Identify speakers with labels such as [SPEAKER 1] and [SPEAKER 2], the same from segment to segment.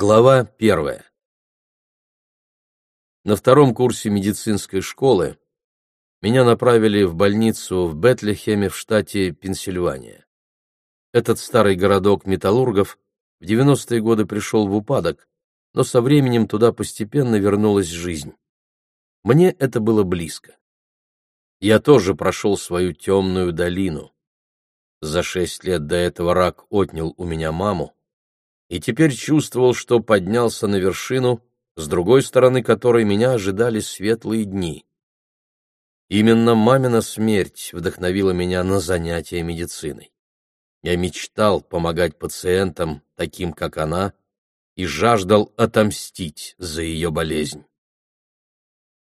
[SPEAKER 1] Глава первая. На втором курсе медицинской школы меня направили в больницу в Бетлехеме в штате Пенсильвания. Этот старый городок металлургов в 90-е годы пришел в упадок, но со временем туда постепенно вернулась жизнь. Мне это было близко. Я тоже прошел свою темную долину. За шесть лет до этого рак отнял у меня маму, и теперь чувствовал, что поднялся на вершину, с другой стороны которой меня ожидали светлые дни. Именно мамина смерть вдохновила меня на занятия медициной. Я мечтал помогать пациентам, таким как она, и жаждал отомстить за ее болезнь.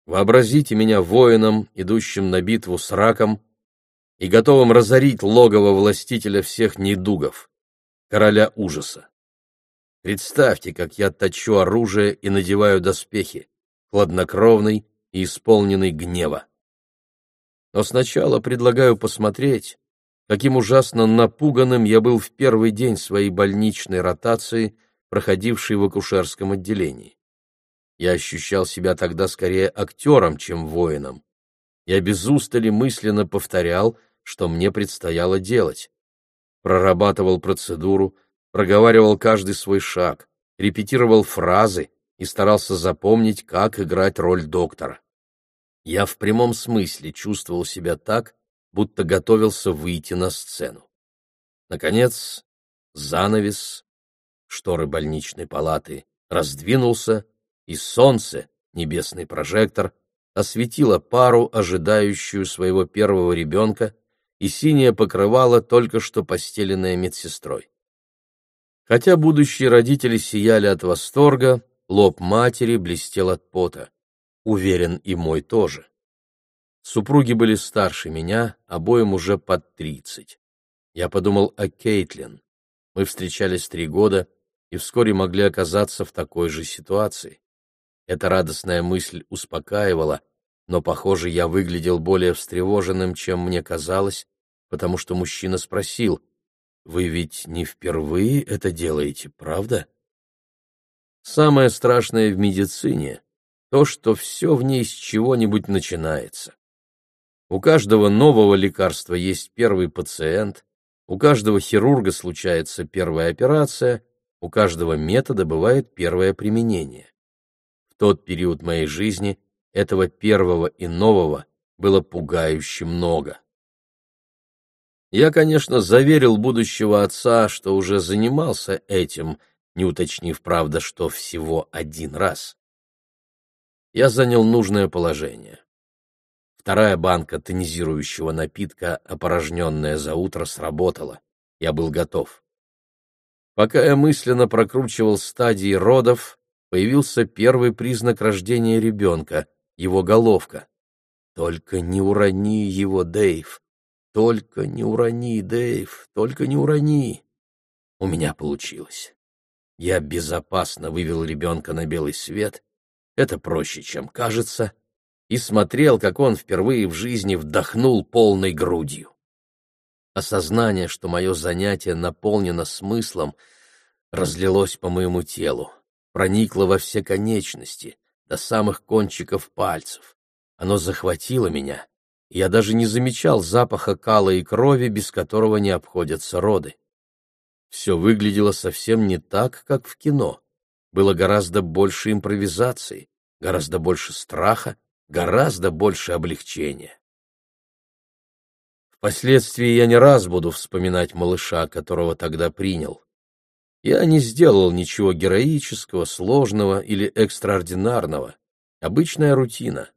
[SPEAKER 1] Вообразите меня воином, идущим на битву с раком и готовым разорить логово властителя всех недугов, короля ужаса. Представьте, как я точу оружие и надеваю доспехи, хладнокровный и исполненный гнева. Но сначала предлагаю посмотреть, каким ужасно напуганным я был в первый день своей больничной ротации, проходившей в акушерском отделении. Я ощущал себя тогда скорее актером, чем воином. Я без устали мысленно повторял, что мне предстояло делать. Прорабатывал процедуру, проговаривал каждый свой шаг, репетировал фразы и старался запомнить, как играть роль доктора. Я в прямом смысле чувствовал себя так, будто готовился выйти на сцену. Наконец, занавес, шторы больничной палаты, раздвинулся, и солнце, небесный прожектор, осветило пару, ожидающую своего первого ребенка, и синее покрывало только что постеленное медсестрой. Хотя будущие родители сияли от восторга, лоб матери блестел от пота. Уверен, и мой тоже. Супруги были старше меня, обоим уже под тридцать. Я подумал о Кейтлин. Мы встречались три года и вскоре могли оказаться в такой же ситуации. Эта радостная мысль успокаивала, но, похоже, я выглядел более встревоженным, чем мне казалось, потому что мужчина спросил, вы ведь не впервые это делаете, правда? Самое страшное в медицине — то, что все в ней с чего-нибудь начинается. У каждого нового лекарства есть первый пациент, у каждого хирурга случается первая операция, у каждого метода бывает первое применение. В тот период моей жизни этого первого и нового было пугающе много. Я, конечно, заверил будущего отца, что уже занимался этим, не уточнив, правда, что всего один раз. Я занял нужное положение. Вторая банка тонизирующего напитка, опорожненная за утро, сработала. Я был готов. Пока я мысленно прокручивал стадии родов, появился первый признак рождения ребенка — его головка. «Только не урони его, Дэйв!» Только не урони, Дэйв, только не урони. У меня получилось. Я безопасно вывел ребенка на белый свет. Это проще, чем кажется. И смотрел, как он впервые в жизни вдохнул полной грудью. Осознание, что мое занятие наполнено смыслом, разлилось по моему телу, проникло во все конечности, до самых кончиков пальцев. Оно захватило меня, я даже не замечал запаха кала и крови, без которого не обходятся роды. Все выглядело совсем не так, как в кино. Было гораздо больше импровизации, гораздо больше страха, гораздо больше облегчения. Впоследствии я не раз буду вспоминать малыша, которого тогда принял. Я не сделал ничего героического, сложного или экстраординарного. Обычная рутина.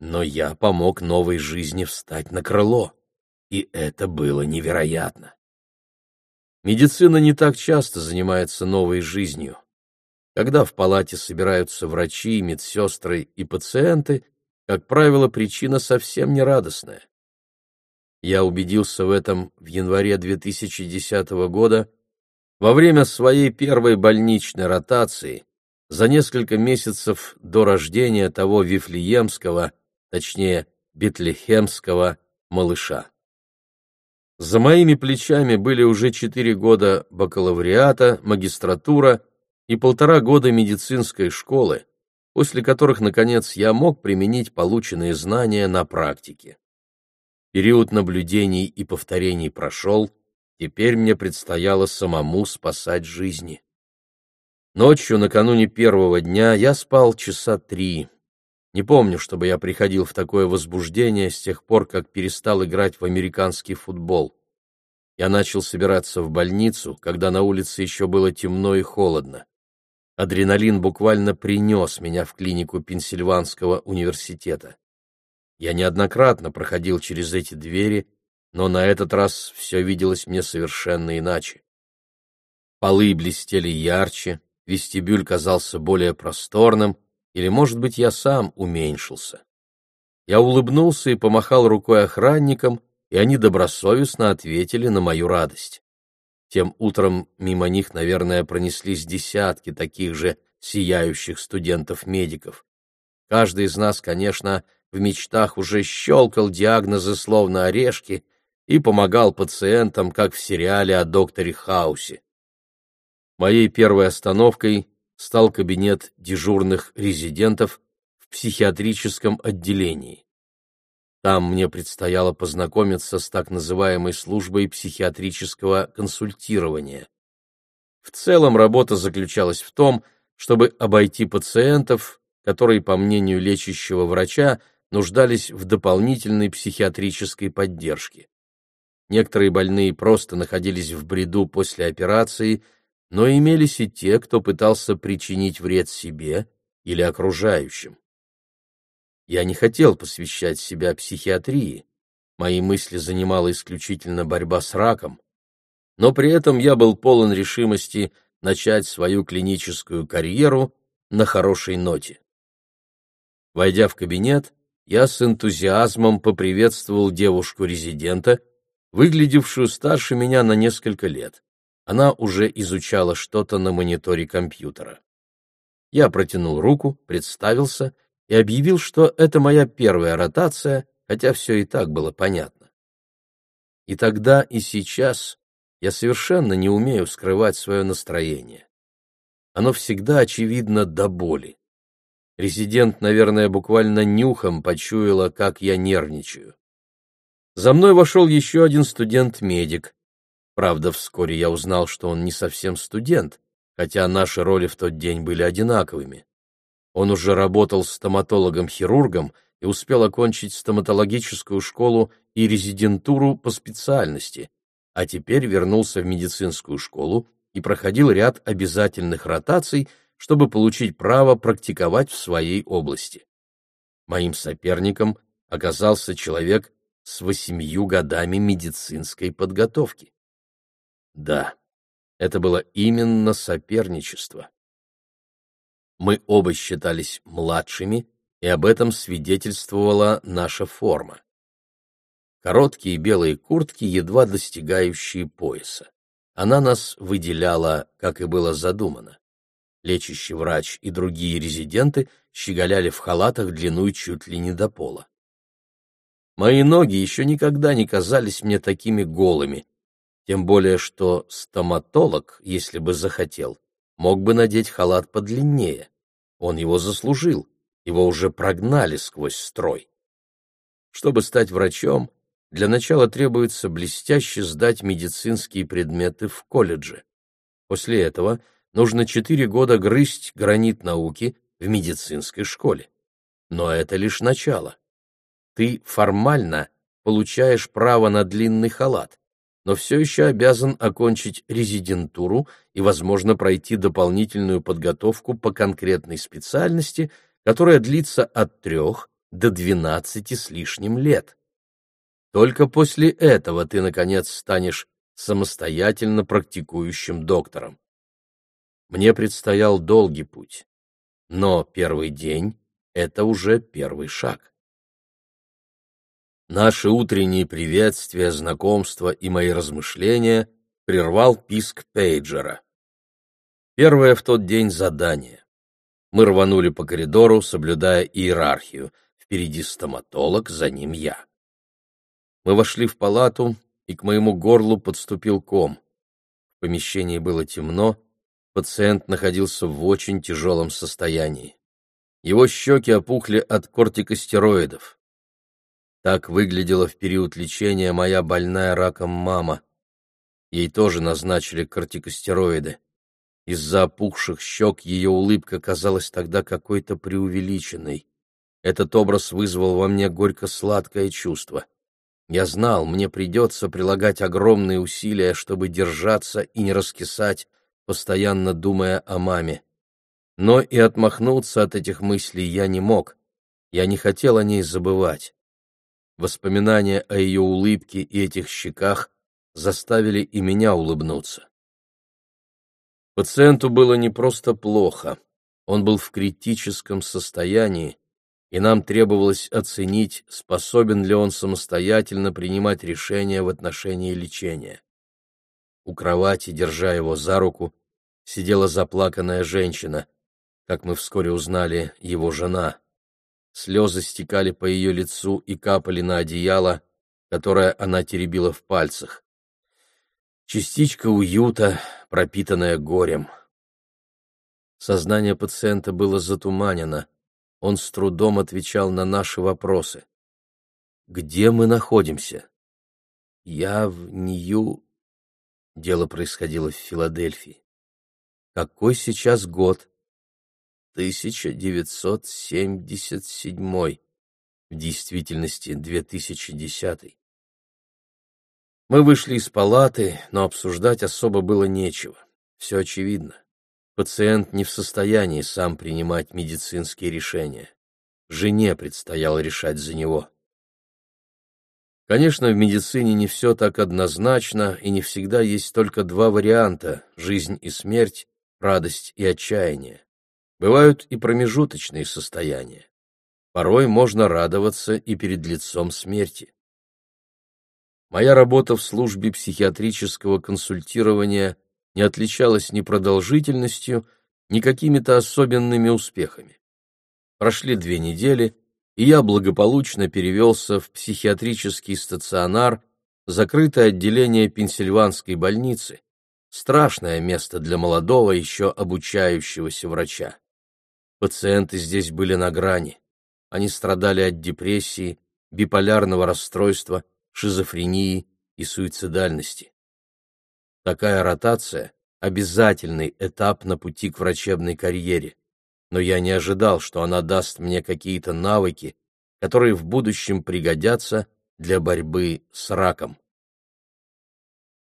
[SPEAKER 1] Но я помог новой жизни встать на крыло, и это было невероятно. Медицина не так часто занимается новой жизнью. Когда в палате собираются врачи, медсестры и пациенты, как правило, причина совсем не радостная. Я убедился в этом в январе 2010 года во время своей первой больничной ротации за несколько месяцев до рождения того Вифлеемского точнее, бетлехемского малыша. За моими плечами были уже четыре года бакалавриата, магистратура и полтора года медицинской школы, после которых, наконец, я мог применить полученные знания на практике. Период наблюдений и повторений прошел, теперь мне предстояло самому спасать жизни. Ночью, накануне первого дня, я спал часа три. Не помню, чтобы я приходил в такое возбуждение с тех пор, как перестал играть в американский футбол. Я начал собираться в больницу, когда на улице еще было темно и холодно. Адреналин буквально принес меня в клинику Пенсильванского университета. Я неоднократно проходил через эти двери, но на этот раз все виделось мне совершенно иначе. Полы блестели ярче, вестибюль казался более просторным, или, может быть, я сам уменьшился. Я улыбнулся и помахал рукой охранникам, и они добросовестно ответили на мою радость. Тем утром мимо них, наверное, пронеслись десятки таких же сияющих студентов-медиков. Каждый из нас, конечно, в мечтах уже щелкал диагнозы словно орешки и помогал пациентам, как в сериале о докторе Хаусе. Моей первой остановкой стал кабинет дежурных резидентов в психиатрическом отделении. Там мне предстояло познакомиться с так называемой службой психиатрического консультирования. В целом работа заключалась в том, чтобы обойти пациентов, которые, по мнению лечащего врача, нуждались в дополнительной психиатрической поддержке. Некоторые больные просто находились в бреду после операции, но имелись и те, кто пытался причинить вред себе или окружающим. Я не хотел посвящать себя психиатрии, мои мысли занимала исключительно борьба с раком, но при этом я был полон решимости начать свою клиническую карьеру на хорошей ноте. Войдя в кабинет, я с энтузиазмом поприветствовал девушку-резидента, выглядевшую старше меня на несколько лет. Она уже изучала что-то на мониторе компьютера. Я протянул руку, представился — и объявил, что это моя первая ротация, хотя все и так было понятно. И тогда, и сейчас я совершенно не умею скрывать свое настроение. Оно всегда очевидно до боли. Резидент, наверное, буквально нюхом почуяла, как я нервничаю. За мной вошел еще один студент-медик. Правда, вскоре я узнал, что он не совсем студент, хотя наши роли в тот день были одинаковыми. Он уже работал стоматологом-хирургом и успел окончить стоматологическую школу и резидентуру по специальности, а теперь вернулся в медицинскую школу и проходил ряд обязательных ротаций, чтобы получить право практиковать в своей области. Моим соперником оказался человек с восемью годами медицинской подготовки. Да, это было именно соперничество. Мы оба считались младшими, и об этом свидетельствовала наша форма. Короткие белые куртки, едва достигающие пояса. Она нас выделяла, как и было задумано. Лечащий врач и другие резиденты щеголяли в халатах длиной чуть ли не до пола. Мои ноги еще никогда не казались мне такими голыми, тем более что стоматолог, если бы захотел, мог бы надеть халат подлиннее. Он его заслужил, его уже прогнали сквозь строй. Чтобы стать врачом, для начала требуется блестяще сдать медицинские предметы в колледже. После этого нужно четыре года грызть гранит науки в медицинской школе. Но это лишь начало. Ты формально получаешь право на длинный халат, но все еще обязан окончить резидентуру и, возможно, пройти дополнительную подготовку по конкретной специальности, которая длится от трех до двенадцати с лишним лет. Только после этого ты, наконец, станешь самостоятельно практикующим доктором. Мне предстоял долгий путь, но первый день — это уже первый шаг. Наши утренние приветствия, знакомства и мои размышления прервал писк пейджера. Первое в тот день задание. Мы рванули по коридору, соблюдая иерархию. Впереди стоматолог, за ним я. Мы вошли в палату, и к моему горлу подступил ком. В помещении было темно, пациент находился в очень тяжелом состоянии. Его щеки опухли от кортикостероидов. Так выглядела в период лечения моя больная раком мама. Ей тоже назначили кортикостероиды. Из-за опухших щек ее улыбка казалась тогда какой-то преувеличенной. Этот образ вызвал во мне горько-сладкое чувство. Я знал, мне придется прилагать огромные усилия, чтобы держаться и не раскисать, постоянно думая о маме. Но и отмахнуться от этих мыслей я не мог. Я не хотел о ней забывать. Воспоминания о ее улыбке и этих щеках заставили и меня улыбнуться. Пациенту было не просто плохо, он был в критическом состоянии, и нам требовалось оценить, способен ли он самостоятельно принимать решения в отношении лечения. У кровати, держа его за руку, сидела заплаканная женщина, как мы вскоре узнали, его жена. Слезы стекали по ее лицу и капали на одеяло, которое она теребила в пальцах. Частичка уюта, пропитанная горем. Сознание пациента было затуманено. Он с трудом отвечал на наши вопросы. «Где мы находимся?» «Я в Нью...» Дело происходило в Филадельфии. «Какой сейчас год?» «1977. В действительности 2010. Мы вышли из палаты, но обсуждать особо было нечего. Все очевидно. Пациент не в состоянии сам принимать медицинские решения. Жене предстояло решать за него. Конечно, в медицине не все так однозначно, и не всегда есть только два варианта – жизнь и смерть, радость и отчаяние. Бывают и промежуточные состояния. Порой можно радоваться и перед лицом смерти. Моя работа в службе психиатрического консультирования не отличалась ни продолжительностью, ни какими-то особенными успехами. Прошли две недели, и я благополучно перевелся в психиатрический стационар, закрытое отделение Пенсильванской больницы, страшное место для молодого, еще обучающегося врача. Пациенты здесь были на грани. Они страдали от депрессии, биполярного расстройства, шизофрении и суицидальности. Такая ротация – обязательный этап на пути к врачебной карьере, но я не ожидал, что она даст мне какие-то навыки, которые в будущем пригодятся для борьбы с раком.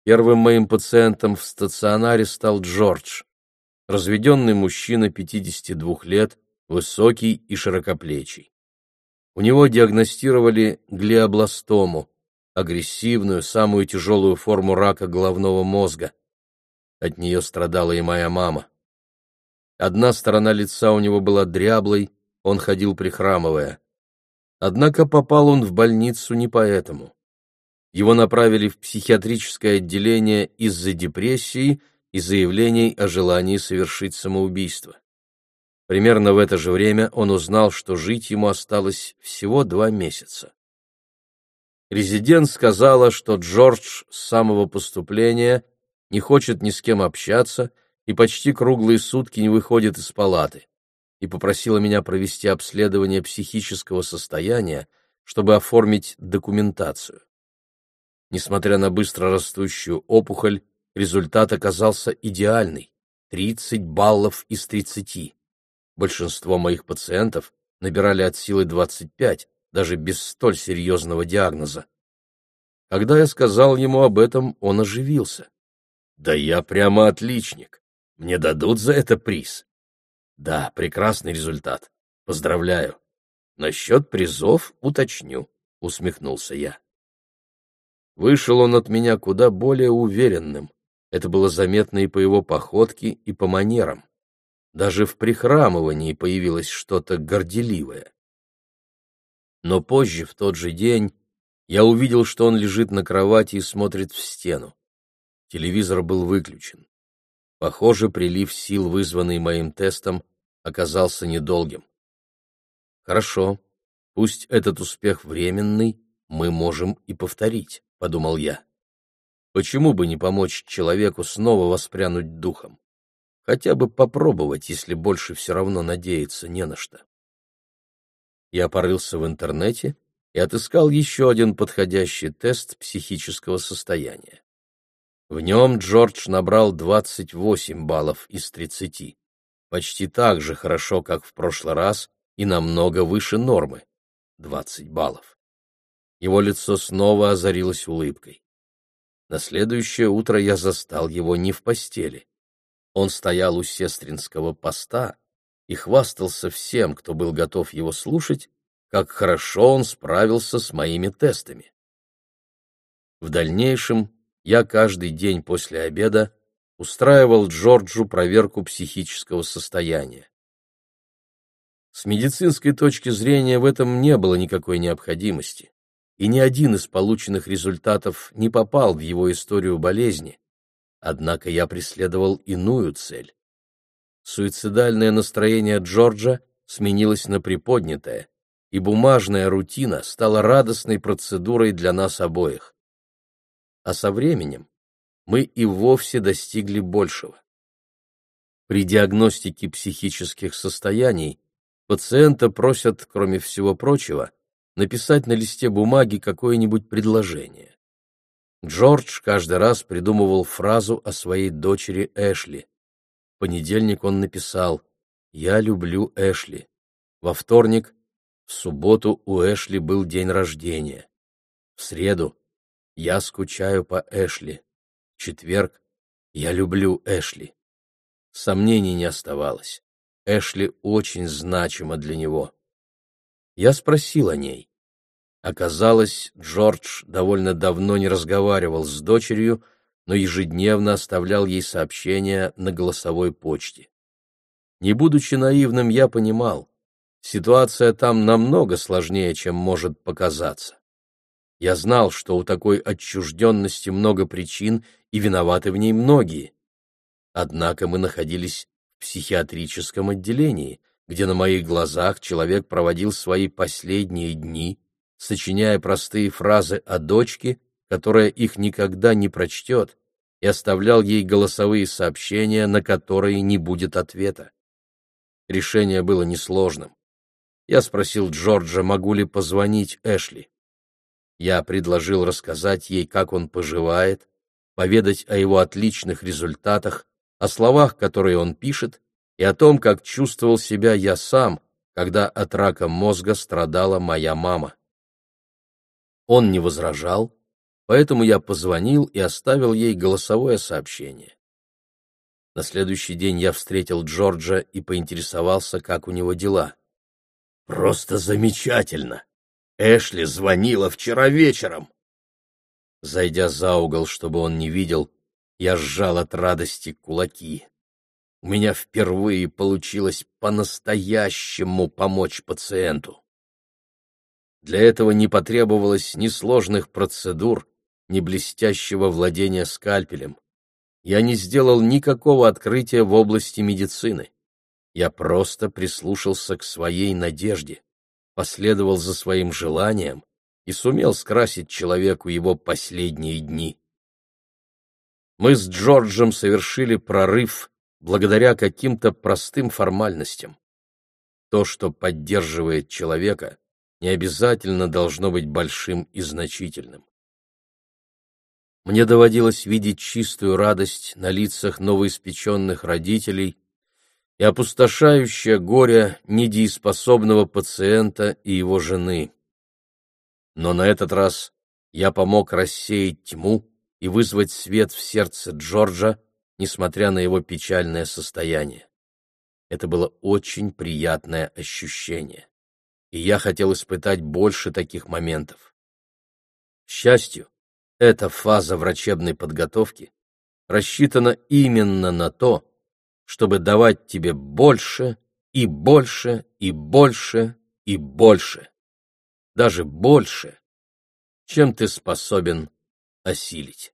[SPEAKER 1] Первым моим пациентом в стационаре стал Джордж, разведенный мужчина 52 лет, высокий и широкоплечий. У него диагностировали глиобластому, агрессивную, самую тяжелую форму рака головного мозга. От нее страдала и моя мама. Одна сторона лица у него была дряблой, он ходил прихрамывая. Однако попал он в больницу не поэтому. Его направили в психиатрическое отделение из-за депрессии и заявлений о желании совершить самоубийство. Примерно в это же время он узнал, что жить ему осталось всего два месяца. Резидент сказала, что Джордж с самого поступления не хочет ни с кем общаться и почти круглые сутки не выходит из палаты, и попросила меня провести обследование психического состояния, чтобы оформить документацию. Несмотря на быстро растущую опухоль, результат оказался идеальный — 30 баллов из 30. Большинство моих пациентов набирали от силы 25, даже без столь серьезного диагноза. Когда я сказал ему об этом, он оживился. «Да я прямо отличник. Мне дадут за это приз». «Да, прекрасный результат. Поздравляю. Насчет призов уточню», — усмехнулся я. Вышел он от меня куда более уверенным. Это было заметно и по его походке, и по манерам. Даже в прихрамывании появилось что-то горделивое. Но позже, в тот же день, я увидел, что он лежит на кровати и смотрит в стену. Телевизор был выключен. Похоже, прилив сил, вызванный моим тестом, оказался недолгим. Хорошо, пусть этот успех временный, мы можем и повторить, подумал я. Почему бы не помочь человеку снова воспрянуть духом? хотя бы попробовать, если больше все равно надеяться не на что. Я порылся в интернете и отыскал еще один подходящий тест психического состояния. В нем Джордж набрал 28 баллов из 30, почти так же хорошо, как в прошлый раз, и намного выше нормы — 20 баллов. Его лицо снова озарилось улыбкой. На следующее утро я застал его не в постели. Он стоял у сестринского поста и хвастался всем, кто был готов его слушать, как хорошо он справился с моими тестами. В дальнейшем я каждый день после обеда устраивал Джорджу проверку психического состояния. С медицинской точки зрения в этом не было никакой необходимости, и ни один из полученных результатов не попал в его историю болезни, однако я преследовал иную цель. Суицидальное настроение Джорджа сменилось на приподнятое, и бумажная рутина стала радостной процедурой для нас обоих. А со временем мы и вовсе достигли большего. При диагностике психических состояний пациента просят, кроме всего прочего, написать на листе бумаги какое-нибудь предложение. Джордж каждый раз придумывал фразу о своей дочери Эшли. В понедельник он написал «Я люблю Эшли». Во вторник в субботу у Эшли был день рождения. В среду я скучаю по Эшли. В четверг я люблю Эшли. Сомнений не оставалось. Эшли очень значима для него. Я спросил о ней. Оказалось, Джордж довольно давно не разговаривал с дочерью, но ежедневно оставлял ей сообщения на голосовой почте. Не будучи наивным, я понимал, Ситуация там намного сложнее, чем может показаться. Я знал, что у такой отчужденности много причин, и виноваты в ней многие. Однако мы находились в психиатрическом отделении, где на моих глазах человек проводил свои последние дни, сочиняя простые фразы о дочке, которая их никогда не прочтет, и оставлял ей голосовые сообщения, на которые не будет ответа. Решение было несложным. Я спросил Джорджа, могу ли позвонить Эшли. Я предложил рассказать ей, как он поживает, поведать о его отличных результатах, о словах, которые он пишет, и о том, как чувствовал себя я сам, когда от рака мозга страдала моя мама. Он не возражал, поэтому я позвонил и оставил ей голосовое сообщение. На следующий день я встретил Джорджа и поинтересовался, как у него дела. Просто замечательно. Эшли звонила вчера вечером. Зайдя за угол, чтобы он не видел, я сжал от радости кулаки. У меня впервые получилось по-настоящему помочь пациенту. Для этого не потребовалось ни сложных процедур, ни блестящего владения скальпелем. Я не сделал никакого открытия в области медицины. Я просто прислушался к своей надежде, последовал за своим желанием и сумел скрасить человеку его последние дни. Мы с Джорджем совершили прорыв благодаря каким-то простым формальностям. То, что поддерживает человека, не обязательно должно быть большим и значительным. Мне доводилось видеть чистую радость на лицах новоиспеченных родителей и опустошающее горе недееспособного пациента и его жены. Но на этот раз я помог рассеять тьму и вызвать свет в сердце Джорджа, несмотря на его печальное состояние. Это было очень приятное ощущение, и я хотел испытать больше таких моментов. К счастью, эта фаза врачебной подготовки рассчитана именно на то, чтобы давать тебе больше и больше и больше и больше, даже больше, чем ты способен осилить.